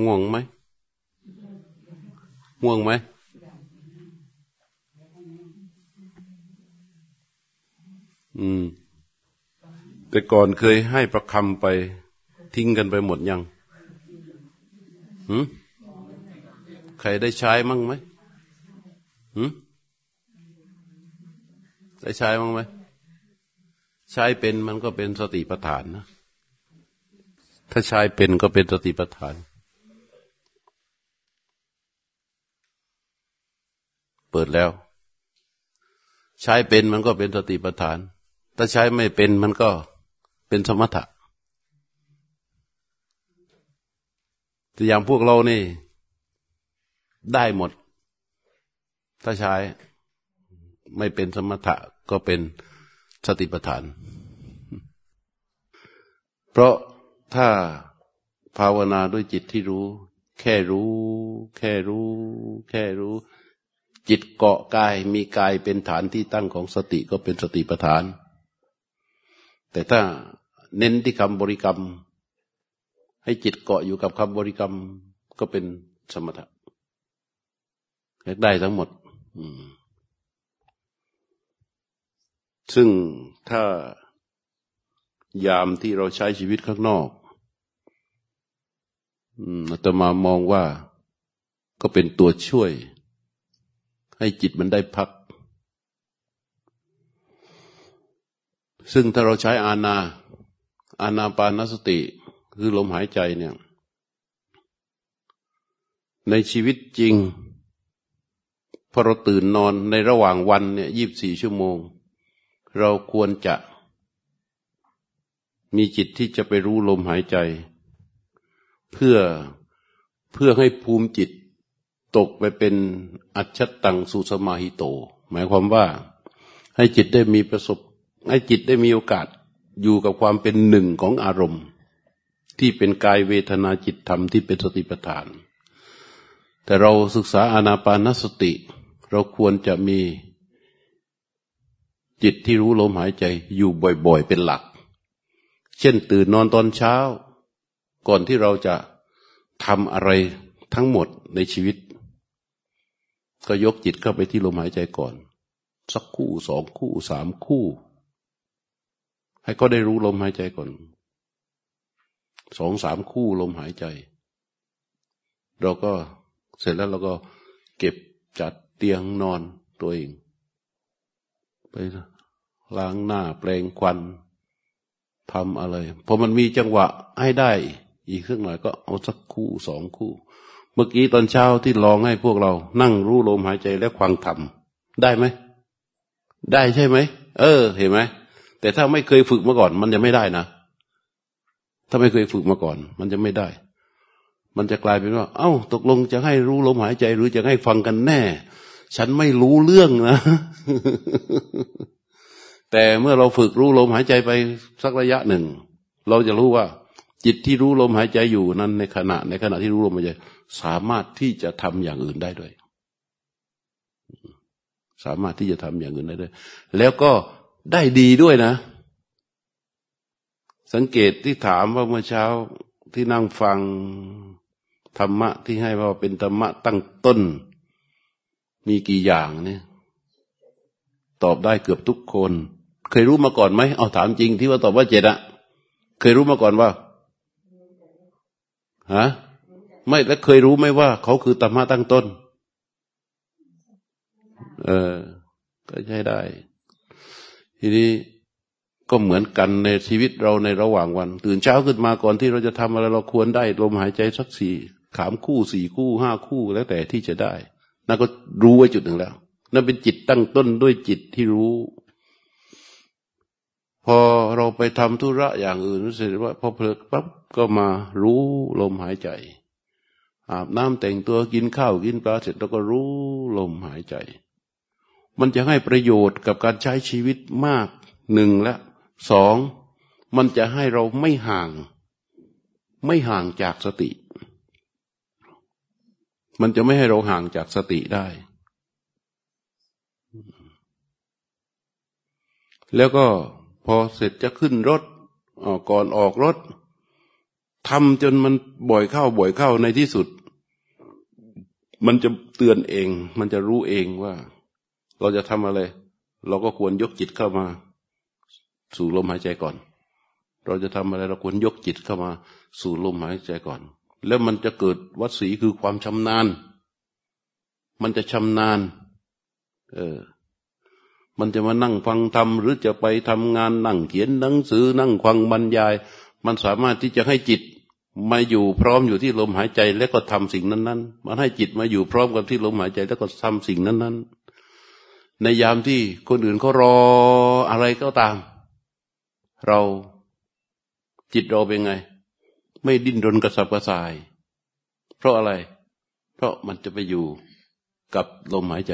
ง่วงไหมง่วงไหมอืม แต่ก่อนเคยให้ประคำไป ทิ้งกันไปหมดยังหืมใครได้ใช้มั่งไหมหืมได้ใช้มั่งไหมใช้เป็นมันก็เป็นสติปัฏฐานนะ ถ้าใช้เป็นก็เป็นสติปัฏฐาน เปิดแล้ว ใช้เป็นมันก็เป็นสติปัฏฐาน ถ้าใช้ไม่เป็นมันก็เป็นสมถะแต่อย่างพวกเรานี่ ได้หมด ถ้าใช้ไม่เป็นสมถะก็เป็นสติปัฏฐาน เพราะถ้าภาวนาด้วยจิตที่รู้ แค่รู้ แค่รู้ แค่รู้ จิตเกาะกายมีกายเป็นฐานที่ตั้งของสติก็เป็นสติปัฏฐาน แต่ถ้าเน้นที่คำบริกรรม ให้จิตเกาะอยู่กับคำบริกรรมก็เป็นสมถะได้ทั้งหมดซึ่งถ้ายามที่เราใช้ชีวิตข้างนอกอาตมามองว่าก็เป็นตัวช่วย ให้จิตมันได้พัก ซึ่งถ้าเราใช้อาณาอาณาปานสติ คือลมหายใจเนี่ย ในชีวิตจริง พอเราตื่นนอนในระหว่างวันเนี่ยยีิบสี่ชั่วโมง เราควรจะมีจิตที่จะไปรู้ลมหายใจ เพื่อเพื่อให้ภูมิจิต ตกไปเป็นอัจฉตังสุสมาหิโต หมายความว่าให้จิตได้มีประสบ ให้จิตได้มีโอกาสอยู่กับความเป็นหนึ่งของอารมณ์ ที่เป็นกายเวทนาจิตธรรมที่เป็นสติปัฏฐาน แต่เราศึกษาอานาปานสติ เราควรจะมีจิตที่รู้ลมหายใจอยู่บ่อยๆเป็นหลัก เช่นตื่นนอนตอนเช้า ก่อนที่เราจะทำอะไรทั้งหมดในชีวิต ก็ยกจิตเข้าไปที่ลมหายใจก่อน สักคู่สองคู่สามคู่ ให้ก็ได้รู้ลมหายใจก่อนสองสามคู่ลมหายใจ เราก็เสร็จแล้วเราก็เก็บจัดเตียงนอนตัวเอง ไปล้างหน้าแปลงควันทำอะไรพอมันมีจังหวะให้ได้ อีกสักหน่อยก็เอาสักคู่สองคู่ เมื่อกี้ตอนเช้าที่ลองให้พวกเรา นั่งรู้ลมหายใจและควังทำได้ไหม ได้ใช่ไหม เออ เห็นไหม แต่ถ้าไม่เคยฝึกมาก่อน มันจะไม่ได้นะ ถ้าไม่เคยฝึกมาก่อน มันจะไม่ได้ มันจะกลายเป็นว่า เอ้า ตกลงจะให้รู้ลมหายใจ หรือจะให้ฟังกันแน่ ฉันไม่รู้เรื่องนะ แต่เมื่อเราฝึกรู้ลมหายใจไปสักระยะหนึ่ง เราจะรู้ว่า จิตที่รู้ลมหายใจอยู่นั้นในขณะ ในขณะที่รู้ลมหายใจสามารถที่จะทำอย่างอื่นได้ด้วย สามารถที่จะทำอย่างอื่นได้ด้วย แล้วก็ได้ดีด้วยนะ สังเกตที่ถามว่าเมื่อเช้าที่นั่งฟังธรรมะที่ให้ว่าเป็นธรรมะตั้งต้น มีกี่อย่างเนี่ยตอบได้เกือบทุกคน เคยรู้มาก่อนไหมเอาถามจริงที่ว่าตอบว่าเจ็ดอะเคยรู้มาก่อนว่า ฮะไม่แล้วเคยรู้ไหมว่า เขาคือธรรมะตั้งต้น เออ ก็ใช้ได้ ทีนี้ก็เหมือนกันในชีวิตเราในระหว่างวัน ตื่นเช้าขึ้นมาก่อนที่เราจะทำอะไรเราควรได้ลมหายใจสักสี่ขามคู่สี่คู่ห้าคู่แล้วแต่ที่จะได้นั่นก็รู้ไว้จุดหนึ่งแล้ว นั่นเป็นจิตตั้งต้นด้วยจิตที่รู้ เราไปทำธุระอย่างอื่นรู้สึกว่าพอเพลิดปั๊บก็มารู้ลมหายใจ อาบน้ำแต่งตัวกินข้าวกินปลาเสร็จแล้วก็รู้ลมหายใจ มันจะให้ประโยชน์กับการใช้ชีวิตมากหนึ่งและสองมันจะให้เราไม่ห่าง ไม่ห่างจากสติ มันจะไม่ให้เราห่างจากสติได้ แล้วก็ พอเสร็จจะขึ้นรถก่อนออกรถทำจนมันบ่อยเข้าบ่อยเข้าในที่สุด มันจะเตือนเอง มันจะรู้เองว่า เราจะทำอะไร เราก็ควรยกจิตเข้ามา สู่ลมหายใจก่อน เราจะทำอะไรเราควรยกจิตเข้ามา สู่ลมหายใจก่อน แล้วมันจะเกิดวัดสีคือความชำนาญ มันจะชำนาญ เออ มันจะมานั่งฟังธรรมหรือจะไปทำงานนั่งเขียนหนังสือนั่งฟังบรรยาย มันสามารถที่จะให้จิตมาอยู่พร้อมอยู่ที่ลมหายใจแล้วก็ทำสิ่งนั้น ๆ มันให้จิตมาอยู่พร้อมกับที่ลมหายใจแล้วก็ทำสิ่งนั้น ๆ ในยามที่คนอื่นเขารออะไรก็ตาม เราจิตเราเป็นไง ไม่ดิ้นรนกระสับกระส่าย เพราะอะไร เพราะมันจะไปอยู่กับลมหายใจ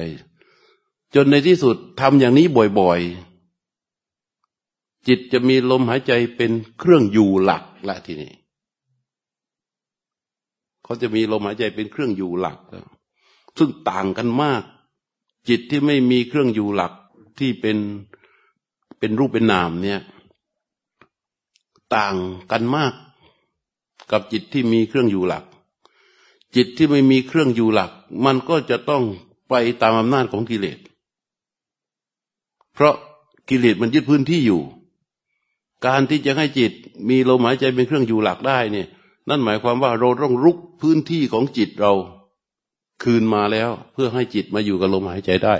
จนในที่สุดทำอย่างนี้บ่อยๆ จิตจะมีลมหายใจเป็นเครื่องอยู่หลักละทีนี้เขาจะมีลมหายใจเป็นเครื่องอยู่หลักซึ่งต่างกันมาก จิตที่ไม่มีเครื่องอยู่หลักที่เป็นเป็นรูปเป็นนามเนี่ย ต่างกันมากกับจิตที่มีเครื่องอยู่หลัก จิตที่ไม่มีเครื่องอยู่หลัก มันก็จะต้องไปตามอำนาจของกิเลส เพราะกิเลสมันยึดพื้นที่อยู่ การที่จะให้จิตมีลมหายใจเป็นเครื่องอยู่หลักได้เนี่ย นั่นหมายความว่าเราต้องรุกพื้นที่ของจิตเรา คืนมาแล้วเพื่อให้จิตมาอยู่กับลมหายใจได้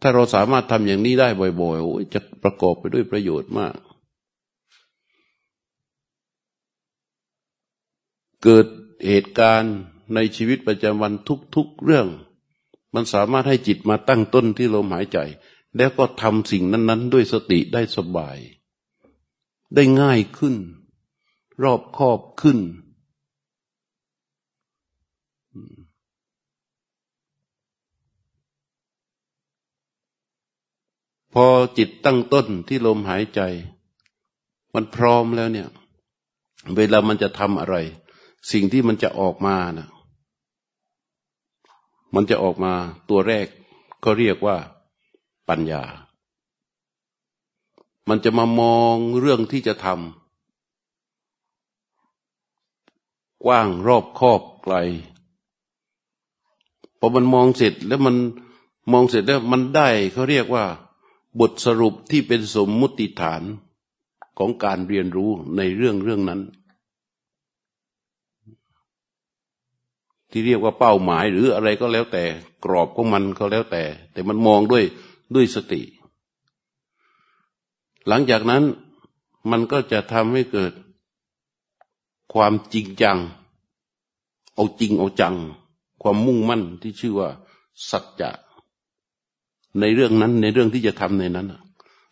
ถ้าเราสามารถทำอย่างนี้ได้บ่อยๆจะประกอบไปด้วยประโยชน์มาก เกิดเหตุการณ์ในชีวิตประจำวันทุกๆเรื่อง มันสามารถให้จิตมาตั้งต้นที่ลมหายใจ แล้วก็ทำสิ่งนั้น ๆ ด้วยสติได้สบาย ได้ง่ายขึ้น รอบคอบขึ้น พอจิตตั้งต้นที่ลมหายใจ มันพร้อมแล้วเนี่ย เวลามันจะทำอะไร สิ่งที่มันจะออกมานะมันจะออกมาตัวแรกก็เรียกว่า ปัญญา มันจะมามองเรื่องที่จะทำกว้างรอบครอบไกลพอมันมองเสร็จแล้วมันมองเสร็จแล้วมันได้เขาเรียกว่า บทสรุปที่เป็นสมมุติฐานของการเรียนรู้ในเรื่องเรื่องนั้น ที่เรียกว่าเป้าหมายหรืออะไรก็แล้วแต่ กรอบของมันก็แล้วแต่ แต่มันมองด้วย ด้วยสติ หลังจากนั้นมันก็จะทำให้เกิดความจริงจัง เอาจริงเอาจัง ความมุ่งมั่นที่ชื่อว่า สัจจะ ในเรื่องนั้นในเรื่องที่จะทำในนั้น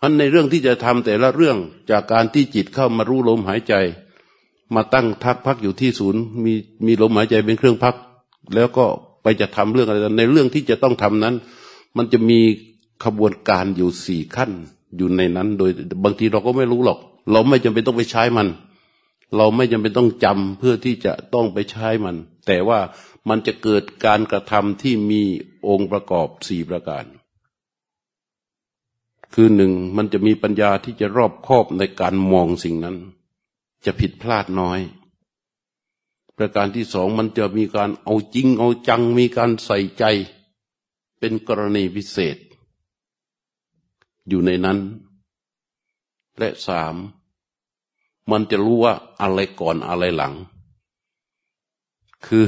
อันในเรื่องที่จะทำแต่ละเรื่องจากการที่จิตเข้ามารู้ลมหายใจ มาตั้งทักพักอยู่ที่ศูนย์ มีมีลมหายใจเป็นเครื่องพัก แล้วก็ไปจะทำเรื่องอะไรในเรื่องที่จะต้องทำนั้น มันจะมี ขบวนการอยู่สี่ขั้นอยู่ในนั้น โดยบางทีเราก็ไม่รู้หรอก เราไม่จำเป็นต้องไปใช้มัน เราไม่จำเป็นต้องจำเพื่อที่จะต้องไปใช้มัน แต่ว่ามันจะเกิดการกระทำที่มีองค์ประกอบสี่ประการ คือหนึ่งมันจะมีปัญญาที่จะรอบคอบในการมองสิ่งนั้น จะผิดพลาดน้อยประการที่สองมันจะมีการเอาจริงเอาจังมีการใส่ใจ เป็นกรณีพิเศษ อยู่ในนั้น และสาม มันจะรู้ว่าอะไรก่อนอะไรหลัง คือ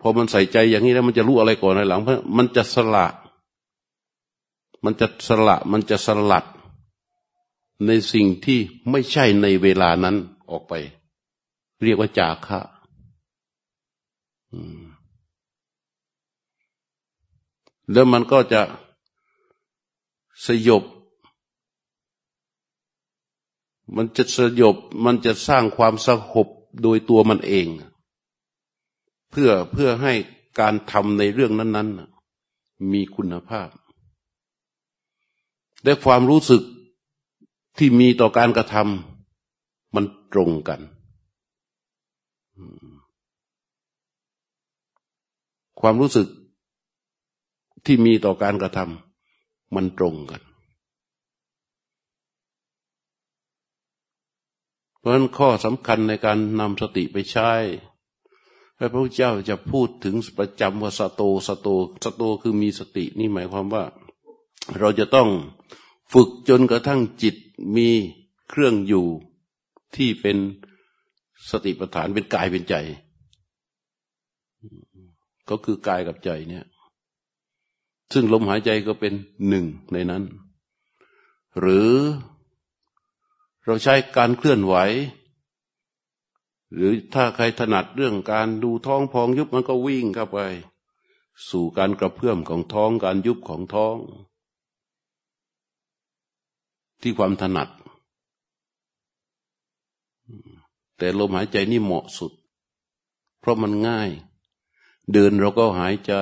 พอมันใส่ใจอย่างนี้แล้วมันจะรู้อะไรก่อนอะไรหลังเพราะมันจะสละ มันจะสละมันจะสลัด ในสิ่งที่ไม่ใช่ในเวลานั้นออกไป เรียกว่าจาคะแล้วมันก็จะ สยบ มันจะสยบมันจะสร้างความสงบโดยตัวมันเอง เพื่อเพื่อให้การทำในเรื่องนั้น ๆ มีคุณภาพและความรู้สึกที่มีต่อการกระทำมันตรงกัน ความรู้สึกที่มีต่อการกระทำ มันตรงกัน เพราะฉะนั้นข้อสำคัญในการนำสติไปใช้พระพุทธเจ้าจะพูดถึงประจำว่าสโตสโตสโตคือมีสตินี่หมายความว่า เราจะต้องฝึกจนกระทั่งจิตมีเครื่องอยู่ที่เป็นสติปัฏฐานเป็นกายเป็นใจ ก็คือกายกับใจเนี่ย ซึ่งลมหายใจก็เป็นหนึ่งในนั้น หรือเราใช้การเคลื่อนไหว หรือถ้าใครถนัดเรื่องการดูท้องพองยุบมันก็วิ่งเข้าไป สู่การกระเพื่อมของท้องการยุบของท้อง ที่ความถนัด แต่ลมหายใจนี่เหมาะสุด เพราะมันง่าย เดินเราก็หายใจ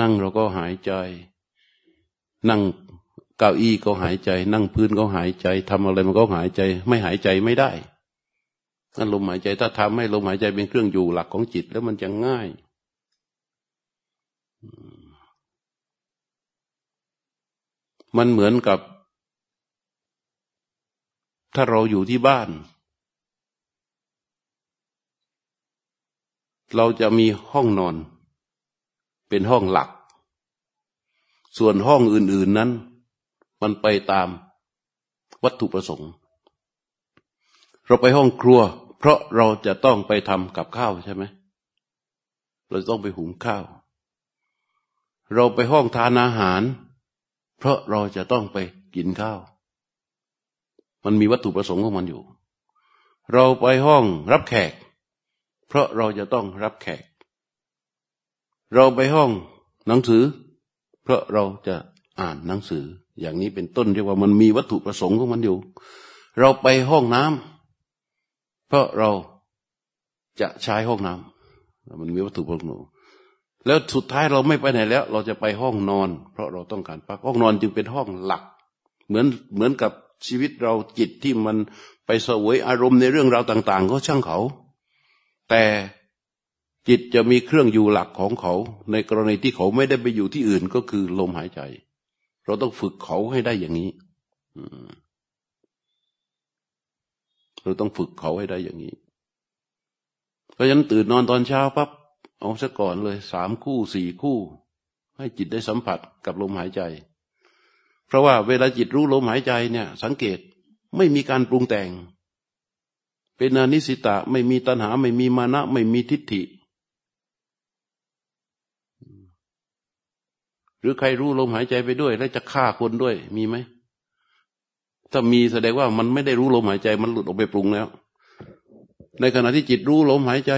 นั่งเราก็หายใจ นั่งเก้าอี้ก็หายใจ นั่งพื้นก็หายใจทำอะไรมันก็หายใจ ไม่หายใจไม่ได้นั่นลมหายใจถ้าทำให้ลมหายใจเป็นเครื่องอยู่หลักของจิตแล้วมันจะง่ายมันเหมือนกับ ถ้าเราอยู่ที่บ้าน เราจะมีห้องนอน เป็นห้องหลัก ส่วนห้องอื่น ๆนั้น มันไปตามวัตถุประสงค์ เราไปห้องครัว เพราะเราจะต้องไปทำกับข้าวใช่ไหม เราต้องไปหุงข้าว เราไปห้องทานอาหาร เพราะเราจะต้องไปกินข้าว มันมีวัตถุประสงค์ของมันอยู่ เราไปห้องรับแขก เพราะเราจะต้องรับแขก เราไปห้องหนังสือ เพราะเราจะอ่านหนังสือ อย่างนี้เป็นต้นเรียกว่ามันมีวัตถุประสงค์ของมันอยู่ เราไปห้องน้ำเพราะเราจะใช้ห้องน้ำมันมีวัตถุประสงค์แล้วสุดท้ายเราไม่ไปไหนแล้ว เราจะไปห้องนอน เพราะเราต้องการพักห้องนอนจึงเป็นห้องหลัก เหมือนเหมือนกับชีวิตเราจิตที่มันไปสวยอารมณ์ในเรื่องราวต่าง ๆ ก็ช่างเขา แต่ จิตจะมีเครื่องอยู่หลักของเขา ในกรณีที่เขาไม่ได้ไปอยู่ที่อื่นก็คือลมหายใจ เราต้องฝึกเขาให้ได้อย่างนี้เราต้องฝึกเขาให้ได้อย่างนี้ เพราะฉะนั้นตื่นนอนตอนเช้าปั๊บเอาซะก่อนเลยสามคู่สี่คู่ ให้จิตได้สัมผัสกับลมหายใจ เพราะว่าเวลาจิตรู้ลมหายใจเนี่ย สังเกตไม่มีการปรุงแต่ง เป็นอนิสิตะไม่มีตัณหา ไม่มีมานะ ไม่มีทิฏฐิ ห รือใครรู้ลมหายใจไปด้วย แล้วจะฆ่าคนด้วย มีไหม ถ้ามีแสดงว่ามันไม่ได้รู้ลมหายใจ มันหลุดออกไปปรุงแล้ว ในขณะที่จิตรู้ลมหายใจ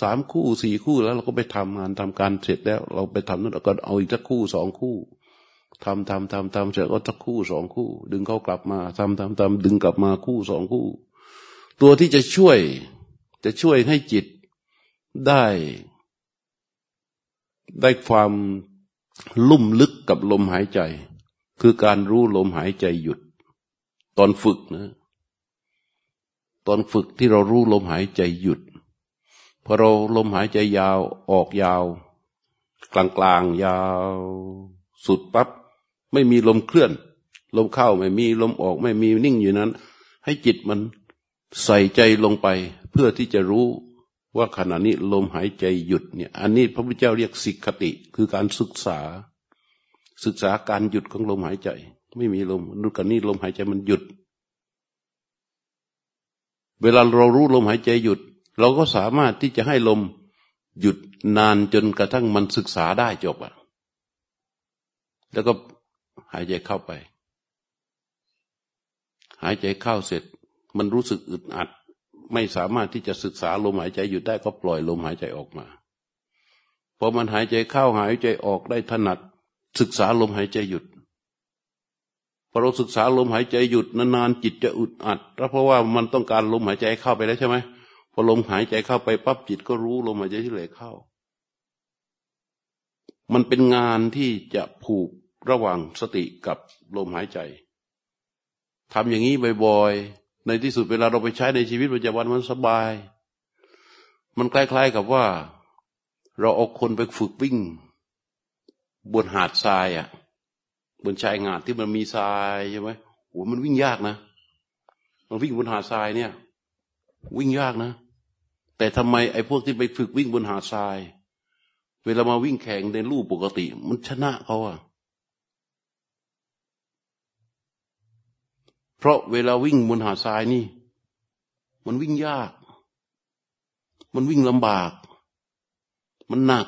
สามคู่สี่คู่แล้ว เราก็ไปทำงานทำการเสร็จแล้ว เราไปทำนั่นเราก็เอาอีกสักคู่สองคู่ทำทำทำทำเสร็จก็สักคู่สองคู่ ดึงเขากลับมาทำทำทำดึงกลับมาคู่สองคู่ ตัวที่จะช่วย จะช่วยให้จิตได้ ได้ความ ลุ่มลึกกับลมหายใจ คือการรู้ลมหายใจหยุด ตอนฝึกนะ ตอนฝึกที่เรารู้ลมหายใจหยุดพอเราลมหายใจยาวออกยาว กลางกลางยาว สุดปับ๊บไม่มีลมเคลื่อน ลมเข้าไม่มีลมออกไม่มีนิ่งอยู่นั้น ให้จิตมันใส่ใจลงไปเพื่อที่จะรู้ ว่าขณะนี้ลมหายใจหยุดเนี่ย อันนี้พระพุทธเจ้าเรียกสิกขติ คือการศึกษา ศึกษาการหยุดของลมหายใจ ไม่มีลมดูกันนี้ลมหายใจมันหยุด เวลาเรารู้ลมหายใจหยุด เราก็สามารถที่จะให้ลมหยุดนานจนกระทั่งมันศึกษาได้จบอะแล้วก็หายใจเข้าไป หายใจเข้าเสร็จ มันรู้สึกอึดอัด ไม่สามารถที่จะศึกษาลมหายใจหยุดได้ก็ปล่อยลมหายใจออกมาพอมันหายใจเข้าหายใจออกได้ถนัด ศึกษาลมหายใจหยุดพอเราศึกษาลมหายใจหยุดนานๆจิตจะอึดอัดเพราะว่ามันต้องการลมหายใจเข้าไปแล้วใช่ไหมพอลมหายใจเข้าไปปั๊บจิตก็รู้ลมหายใจที่ไหลเข้า มันเป็นงานที่จะผูกระหว่างสติกับลมหายใจทำอย่างนี้บ่อย ในที่สุดเวลาเราไปใช้ในชีวิตประจำวันมันสบาย มันคล้ายๆกับว่า เราเอาคนไปฝึกวิ่ง บนหาดทรายอะ บนชายงาดที่มันมีทรายใช่ไหมโอ้มันวิ่งยากนะมันวิ่งบนหาดทรายเนี่ย วิ่งยากนะ แต่ทำไมไอ้พวกที่ไปฝึกวิ่งบนหาดทราย เวลามาวิ่งแข่งในรูปปกติ มันชนะเขาอะ เพราะเวลาวิ่งบนหาดทรายนี่ มันวิ่งยาก มันวิ่งลำบาก มันหนัก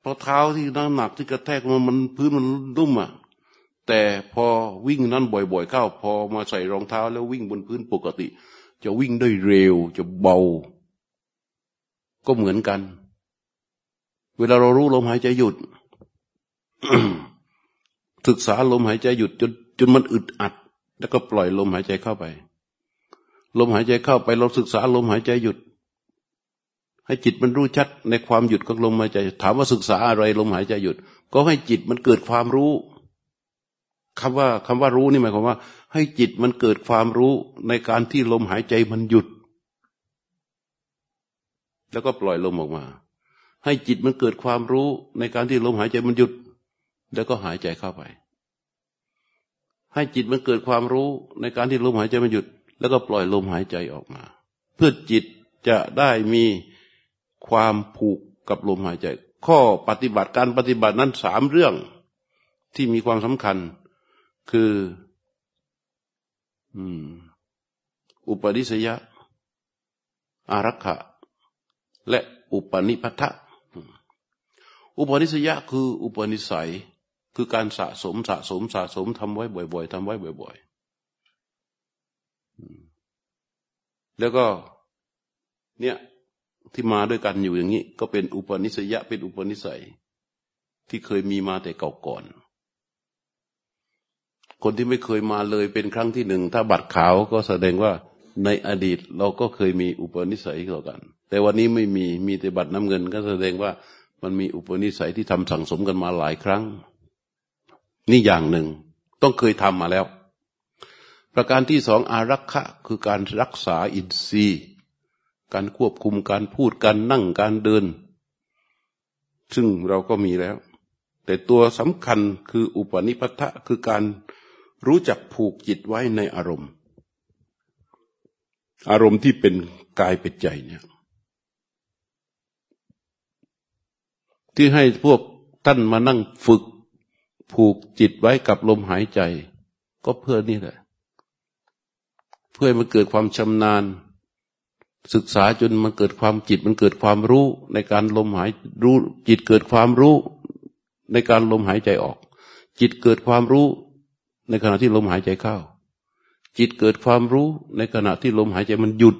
เพราะเท้าที่นั่งหนักที่กระแทกมันมันพื้นมันนุ่มอะแต่พอวิ่งนั้นบ่อยๆเข้า พอมาใส่รองเท้าแล้ววิ่งบนพื้นปกติ จะวิ่งได้เร็วจะเบา ก็เหมือนกัน เวลาเรารู้ลมหายใจหยุด ศึกษาลมหายใจหยุดจน จนมันอึดอัด แล้วก็ปล่อยลมหายใจเข้าไป ลมหายใจเข้าไปเราศึกษาลมหายใจหยุด ให้จิตมันรู้ชัดในความหยุดของลมหายใจ ถามว่าศึกษาอะไรลมหายใจหยุด ก็ให้จิตมันเกิดความรู้คำว่าคำว่ารู้นี่หมายความว่า ให้จิตมันเกิดความรู้ในการที่ลมหายใจมันหยุด แล้วก็ปล่อยลมออกมา ให้จิตมันเกิดความรู้ในการที่ลมหายใจมันหยุด แล้วก็หายใจเข้าไป ให้จิตมันเกิดความรู้ในการที่ลมหายใจมันหยุด แล้วก็ปล่อยลมหายใจออกมา เพื่อจิตจะได้มีความผูกกับลมหายใจ ข้อปฏิบัติการปฏิบัตินั้นสามเรื่องที่มีความสำคัญ คืออุปนิสยะ อารักขะ และอุปนิพัทะอุปนิสยะคืออุปนิสัย คือการสะสมสะสมสะสมทำไว้บ่อย ๆทำไว้บ่อยๆแล้วก็ เนี่ยที่มาด้วยกันอยู่อย่างนี้ ก็เป็นอุปนิสยะเป็นอุปนิสัย ที่เคยมีมาแต่เก่าก่อน คนที่ไม่เคยมาเลยเป็นครั้งที่หนึ่ง ถ้าบัตรขาวก็แสดงว่าในอดีตเราก็เคยมีอุปนิสัยต่อกัน แต่วันนี้ไม่มีมีแต่บัตรน้ำเงิน ก็แสดงว่ามันมีอุปนิสัยที่ทำสั่งสมกันมาหลายครั้ง นี่อย่างหนึ่งต้องเคยทำมาแล้ว ประการที่สองอารักขะคือการรักษาอินทรีย์ การควบคุมการพูดการนั่งการเดิน ซึ่งเราก็มีแล้ว แต่ตัวสำคัญคืออุปนิพัทะคือการรู้จักผูกจิตไว้ในอารมณ์ อารมณ์ที่เป็นกายเป็นใจเนี่ยที่ให้พวกท่านมานั่งฝึก ผูกจิตไว้กับลมหายใจ ก็เพื่อนี่แหละ เพื่อมันเกิดความชำนาญ ศึกษาจนมันเกิดความจิต มันเกิดความรู้ในการลมหายรู้ จิตเกิดความรู้ในการลมหายใจออก จิตเกิดความรู้ในขณะที่ลมหายใจเข้า จิตเกิดความรู้ในขณะที่ลมหายใจมันหยุด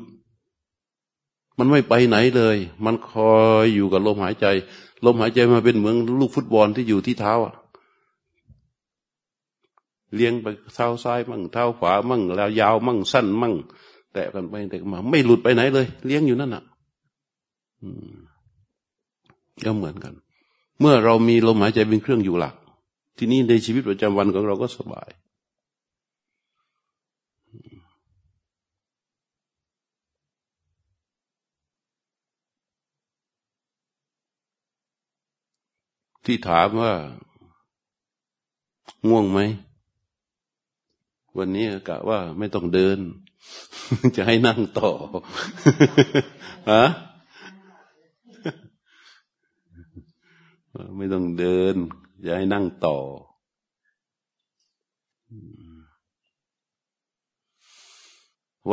มันไม่ไปไหนเลย มันคอยอยู่กับลมหายใจ ลมหายใจมาเป็นเหมือนลูกฟุตบอลที่อยู่ที่เท้าอะ เลี้ยงไปเท้าซ้ายมั่งเท้าขวามั่งแล้วยาวมั่งสั้นมั่ง แตะกันไปแต่มา ไม่หลุดไปไหนเลย เลี้ยงอยู่นั่นอะก็เหมือนกัน เมื่อเรามีลมหายใจเป็นเครื่องอยู่หลัก ที่นี้ในชีวิตประจำวันของเราก็สบายที่ถามว่า ง่วงไหม วันนี้กะว่าไม่ต้องเดิน จะให้นั่งต่อฮะไม่ต้องเดิน จะให้นั่งต่อ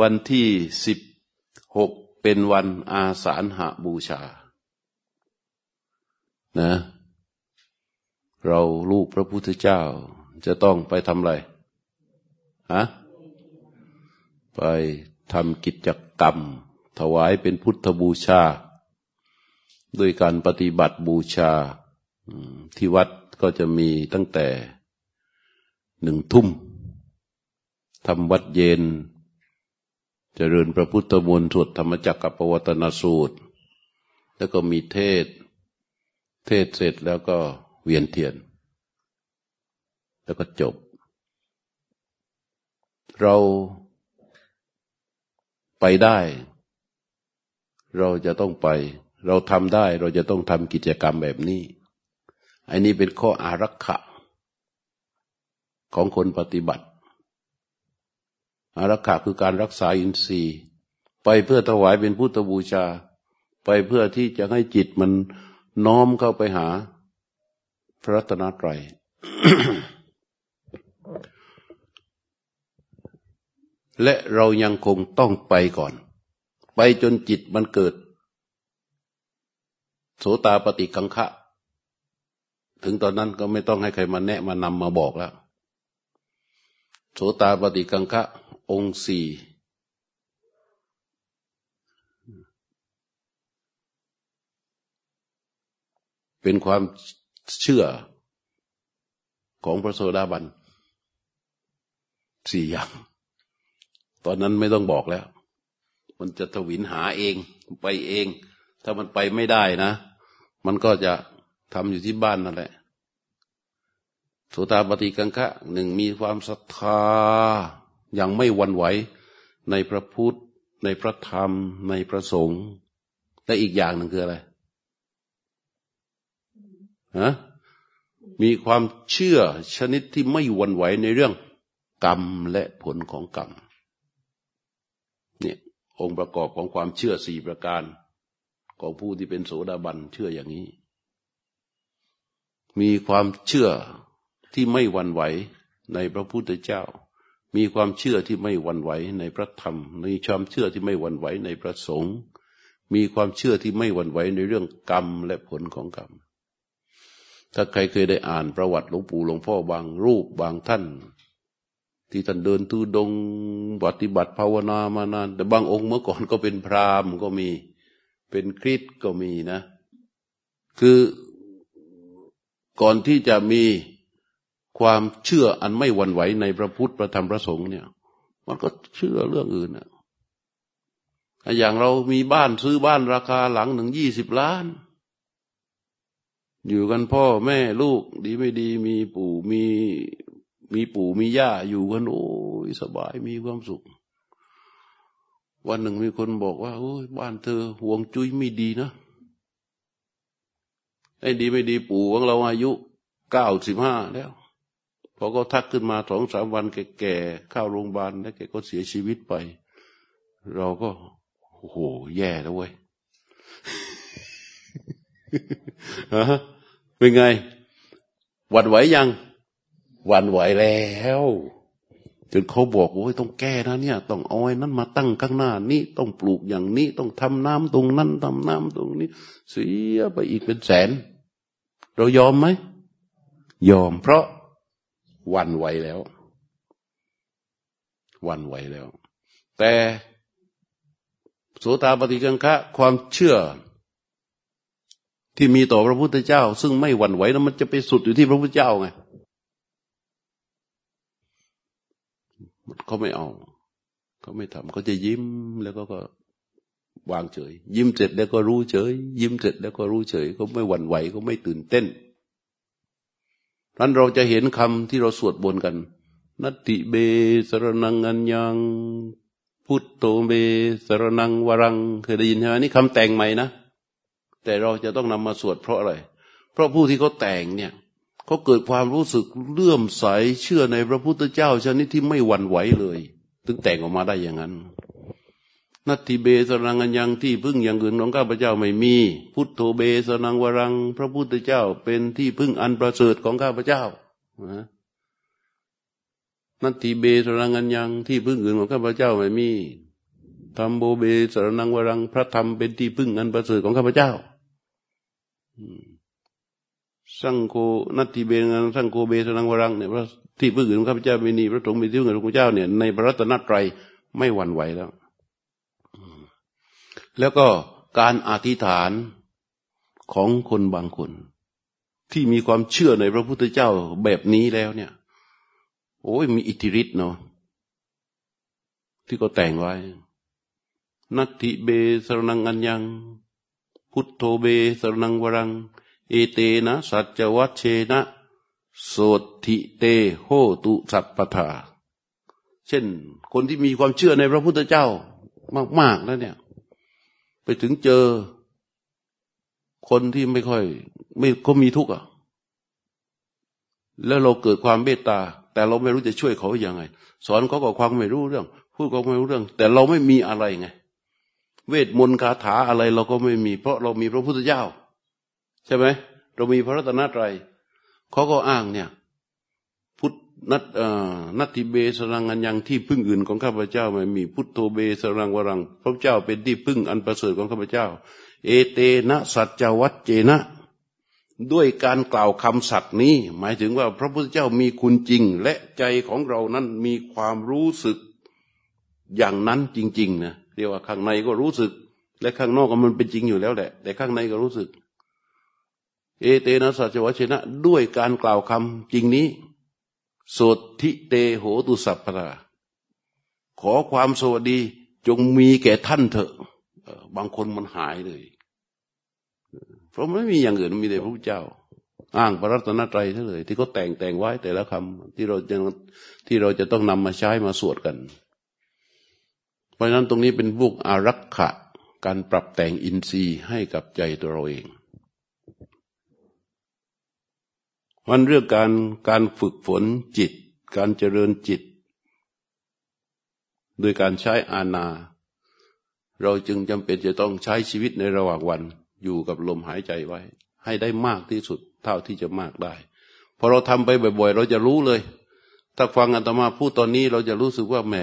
วันที่สิบหกเป็นวันอาสาฬหาบูชา นะ เราลูกพระพุทธเจ้าจะต้องไปทำอะไร ฮะไปทำกิจกรรม ถวายเป็นพุทธบูชา ด้วยการปฏิบัติบูชาที่วัดก็จะมีตั้งแต่หนึ่งทุ่มทำวัดเย็นจเจริญพระพุทธมนต์สวดธรรมจักรกับปวัตนสูตร แล้วก็มีเทศ เทศเสร็จแล้วก็เวียนเทียน แล้วก็จบ เราไปได้ เราจะต้องไป เราทำได้เราจะต้องทำกิจกรรมแบบนี้ อันนี้เป็นข้ออารักขะ ของคนปฏิบัติ อารักขาคือการรักษาอินทรีย์ ไปเพื่อถวายเป็นพุทธบูชา ไปเพื่อที่จะให้จิตมันน้อมเข้าไปหา พระรัตนตรัย และเรายังคงต้องไปก่อน ไปจนจิตมันเกิด โสตาปฏิกังคะ ถึงตอนนั้นก็ไม่ต้องให้ใครมาแนะมานำมาบอกแล้ว โสตาปฏิกังคะ องค์สี่เป็นความเชื่อของพระโสดาบันสี่อย่าง ตอนนั้นไม่ต้องบอกแล้ว มันจะทวินหาเองไปเอง ถ้ามันไปไม่ได้นะ มันก็จะทำอยู่ที่บ้านนั่นแหละโสตาปฏิกังคะหนึ่งมีความศรัทธาอย่างไม่วันไหวในพระพุทธ ในพระธรรม ในพระสงฆ์และอีกอย่างหนึ่งคืออะไรฮะมีความเชื่อชนิดที่ไม่วันไหวในเรื่องกรรมและผลของกรรม องค์ประกอบของความเชื่อสี่ประการ ของผู้ที่เป็นโสดาบันเชื่ออย่างนี้ มีความเชื่อที่ไม่หวั่นไหวในพระพุทธเจ้า มีความเชื่อที่ไม่หวั่นไหวในพระธรรม มีความเชื่อที่ไม่หวั่นไหวในพระสงฆ์มีความเชื่อที่ไม่หวั่นไหวในเรื่องกรรมและผลของกรรมถ้าใครเคยได้อ่านประวัติหลวงปู่หลวงพ่อบางรูปบางท่าน ที่ท่านเดินตูดงปฏิบัติภาวนามานาน แต่บางองค์เมื่อก่อนก็เป็นพราหมณ์ก็มี เป็นคริสก็มีนะ คือก่อนที่จะมีความเชื่ออันไม่หวั่นไหวในพระพุทธพระธรรมพระสงฆ์เนี่ย มันก็เชื่อเรื่องอื่นอะอย่างเรามีบ้านซื้อบ้านราคาหลังหนึ่งยี่สิบล้าน อยู่กันพ่อแม่ลูกดีไม่ดีมีปู่มี มีปู่มีย่าอยู่กันโอ้ยสบายมีความสุข วันหนึ่งมีคนบอกว่าโอ้ยบ้านเธอห่วงจุ้ยไม่ดีนะไอ้ดีไม่ดีปู่ของเราอายุเก้าสิบห้าแล้วพอก็ทักขึ้นมาสองสามวันแก่ๆเข้าโรงพยาบาลแล้วแกก็เสียชีวิตไป เราก็โอ้โหแย่แล้วเว้ยเป็นไงหวัดไหวยัง วันไหวแล้วจนเขาบอกว่าต้องแก้นะเนี่ย ต้องเอาไอ้นั้นมาตั้งข้างหน้านี้ต้องปลูกอย่างนี้ต้องทำน้ำตรงนั้นทำน้ำตรงนี้ เสียไปอีกเป็นแสน เรายอมไหมยอมเพราะวันไหวแล้ววันไหวแล้ว แต่โสตาปฏิกังคะ ความเชื่อ ที่มีต่อพระพุทธเจ้า ซึ่งไม่หวั่นไหวแล้วมันจะไปสุดอยู่ที่พระพุทธเจ้าไง เขาไม่เอาเขาไม่ทำเขาจะยิ้มแล้วก็ก็วางเฉย ยิ้มเสร็จแล้วก็รู้เฉย ยิ้มเสร็จแล้วก็รู้เฉยเขาไม่หวั่นไหวเขาไม่ตื่นเต้นนั้นเราจะเห็นคำที่เราสวดบนกัน นัตติเบสรนังอัญญังพุทโตเบสรนังวรัง เคยได้ยินใช่ไหมนี่คำแต่งใหม่นะ แต่เราจะต้องนำมาสวดเพราะอะไร เพราะผู้ที่เขาแต่งเนี่ย เขาเกิดความรู้สึกเลื่อมใสเชื่อในพระพุทธเจ้าชนิดที่ไม่หวั่นไหวเลย ถึงแต่งออกมาได้อย่างนั้นนัตติเบสรังอันยังที่พึ่งอย่างอื่นของข้าพเจ้าไม่มี พุทโธเบสรังวรัง พระพุทธเจ้าเป็นที่พึ่งอันประเสริฐของข้าพเจ้านัตติเบสรังอันยังที่พึ่งอื่นของข้าพเจ้าไม่มีธรรมโบเบสรังวรัง พระธรรมเป็นที่พึ่งอันประเสริฐของข้าพเจ้า สังโฆนัตติเบงังสังโฆเบสนังวรังเนี่ยพระที่พึ่งอื่นข้าพเจ้าไม่นีพระสงฆ์มีที่พึ่งของพระเจ้าเนี่ยในพระรัตนตรัยไม่หวั่นไหวแล้ว แล้วก็การอธิษฐานของคนบางคน ที่มีความเชื่อในพระพุทธเจ้าแบบนี้แล้วเนี่ย โอ้ยมีอิทธิฤทธิ์เนาะที่เขาแต่งไว้ นัตติเบสรนังอัญญัง พุทโธเบสรนังวรัง เอเตนะ สัจวัชเชนะโสติเตโหตุสัพพทาเช่น คนที่มีความเชื่อในพระพุทธเจ้ามาก ๆ แล้วเนี่ย ไปถึงเจอ คนที่ไม่ค่อย ไม่เขามีทุกข์อะ แล้วเราเกิดความเมตตา แต่เราไม่รู้จะช่วยเขาอย่างไง สอนเขาก็ความไม่รู้เรื่อง พูดก็ไม่รู้เรื่อง แต่เราไม่มีอะไรไง เวทมนต์คาถาอะไรเราก็ไม่มี เพราะเรามีพระพุทธเจ้า ใช่ไหมเรามีพระรัตนตรัยเขาก็อ้างเนี่ยพุทธนัตนัตติเบสรังอันยังที่พึ่งอื่นของข้าพเจ้าไม่มีพุทโธเบสรังวรัง พระเจ้าเป็นที่พึ่งอันประเสริฐของข้าพเจ้า เอเตนะสัจวัตเจนะ ด้วยการกล่าวคำสัตย์นี้ หมายถึงว่าพระพุทธเจ้ามีคุณจริง และใจของเรานั้นมีความรู้สึกอย่างนั้นจริง ๆนะเรียกว่าข้างในก็รู้สึก และข้างนอกก็มันเป็นจริงอยู่แล้วแหละ แต่ข้างในก็รู้สึก เอเตนะสัจวัชนะ ด้วยการกล่าวคำจริงนี้โสทิเตโหตุสัพพะขอความสวัสดีจงมีแก่ท่านเถอะ บางคนมันหายเลย เพราะไม่มีอย่างอื่นมีแต่พระพุทธเจ้า อ้างพระรัตนตรัยเท่าเลย ที่เขาแต่งแต่งไว้แต่ละคำที่เราจะที่เราจะต้องนำมาใช้มาสวดกัน เพราะฉะนั้นตรงนี้เป็นพวกอารักขะ การปรับแต่งอินทรีย์ให้กับใจตัวเราเอง วันเรื่องการการฝึกฝนจิต การเจริญจิต โดยการใช้อาณา เราจึงจำเป็นจะต้องใช้ชีวิตในระหว่างวันอยู่กับลมหายใจไว้ ให้ได้มากที่สุดเท่าที่จะมากได้พอเราทำไปบ่อยๆ เราจะรู้เลย ถ้าฟังอาตมาพูดตอนนี้เราจะรู้สึกว่าแหม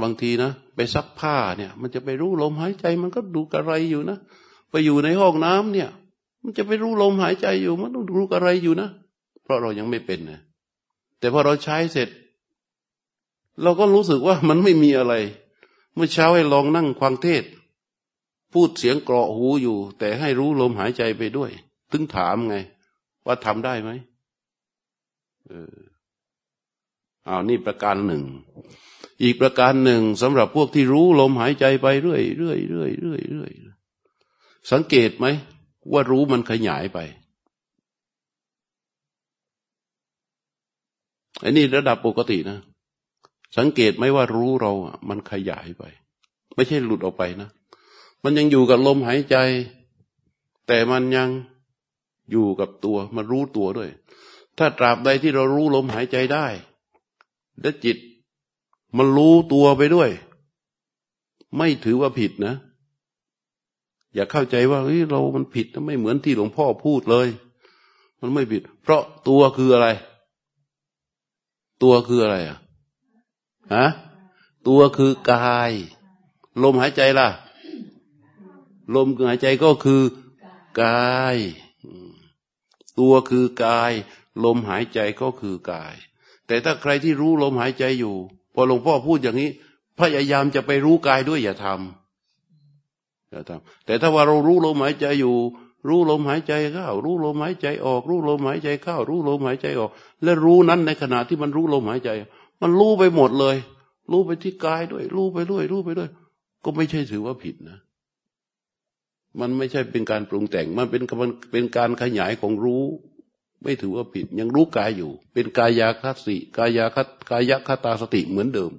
บางทีนะไปซักผ้าเนี่ย มันจะไปรู้ลมหายใจมันก็ดูกระไรอยู่นะ ไปอยู่ในห้องน้ำเนี่ย มันจะไปรู้ลมหายใจอยู่ มันต้องรู้กระไรอยู่นะ เพราะเรายังไม่เป็นนะแต่พอเราใช้เสร็จ เราก็รู้สึกว่ามันไม่มีอะไร เมื่อเช้าให้ลองนั่งควังเทศ พูดเสียงเกราะหูอยู่ แต่ให้รู้ลมหายใจไปด้วย ถึงถามไง ว่าทำได้ไหมเอออ้าวนี่ประการหนึ่ง อีกประการหนึ่งสำหรับพวกที่รู้ลมหายใจไปเรื่อยเรื่อยเรื่อยเรื่อยเรื่อยสังเกตไหม ว่ารู้มันขยายไป อันนี้ระดับปกตินะ สังเกตไหมว่ารู้เราอะ มันขยายไป ไม่ใช่หลุดออกไปนะ มันยังอยู่กับลมหายใจ แต่มันยังอยู่กับตัว มันรู้ตัวด้วย ถ้าตราบใดที่เรารู้ลมหายใจได้ และจิต มันรู้ตัวไปด้วย ไม่ถือว่าผิดนะ อย่าเข้าใจว่าเฮ้ยเรามันผิดไม่เหมือนที่หลวงพ่อพูดเลย มันไม่ผิด เพราะตัวคืออะไร ตัวคืออะไรอะฮะตัวคือกาย ลมหายใจล่ะ ลมหายใจก็คือกาย ตัวคือกาย ลมหายใจก็คือกาย แต่ถ้าใครที่รู้ลมหายใจอยู่ พอหลวงพ่อพูดอย่างนี้ พยายามจะไปรู้กายด้วยอย่าทำ อย่าทำแต่ถ้าว่าเรารู้ลมหายใจอยู่ รู้ลมหายใจเข้า รู้ลมหายใจออก รู้ลมหายใจเข้า รู้ลมหายใจออก และรู้นั้นในขณะที่มันรู้ลมหายใจ มันรู้ไปหมดเลย รู้ไปที่กายด้วย รู้ไปด้วย รู้ไปด้วย ก็ไม่ใช่ถือว่าผิดนะ มันไม่ใช่เป็นการปรุงแต่ง มันเป็นเป็นการขยายของรู้ ไม่ถือว่าผิด ยังรู้กายอยู่ เป็นกายาคติกายาคกายคตาสติเหมือนเดิม